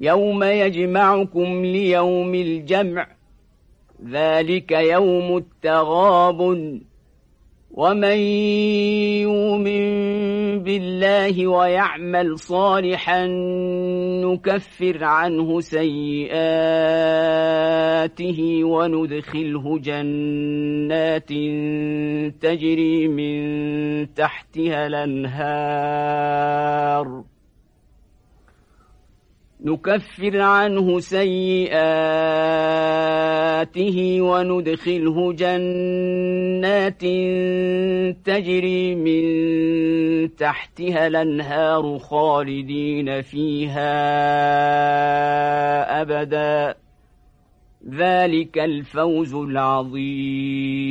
يوم يجمعكم ليوم الجمع ذلك يوم التغاب ومن يؤمن بالله ويعمل صالحا نكفر عنه سيئاته وندخله جنات تجري من تحتها الأنهار. نكفر عنه سيئاته وندخله جنات تجري من تحتها الأنهار خالدين فيها أبدا. ذلك الفوز العظيم.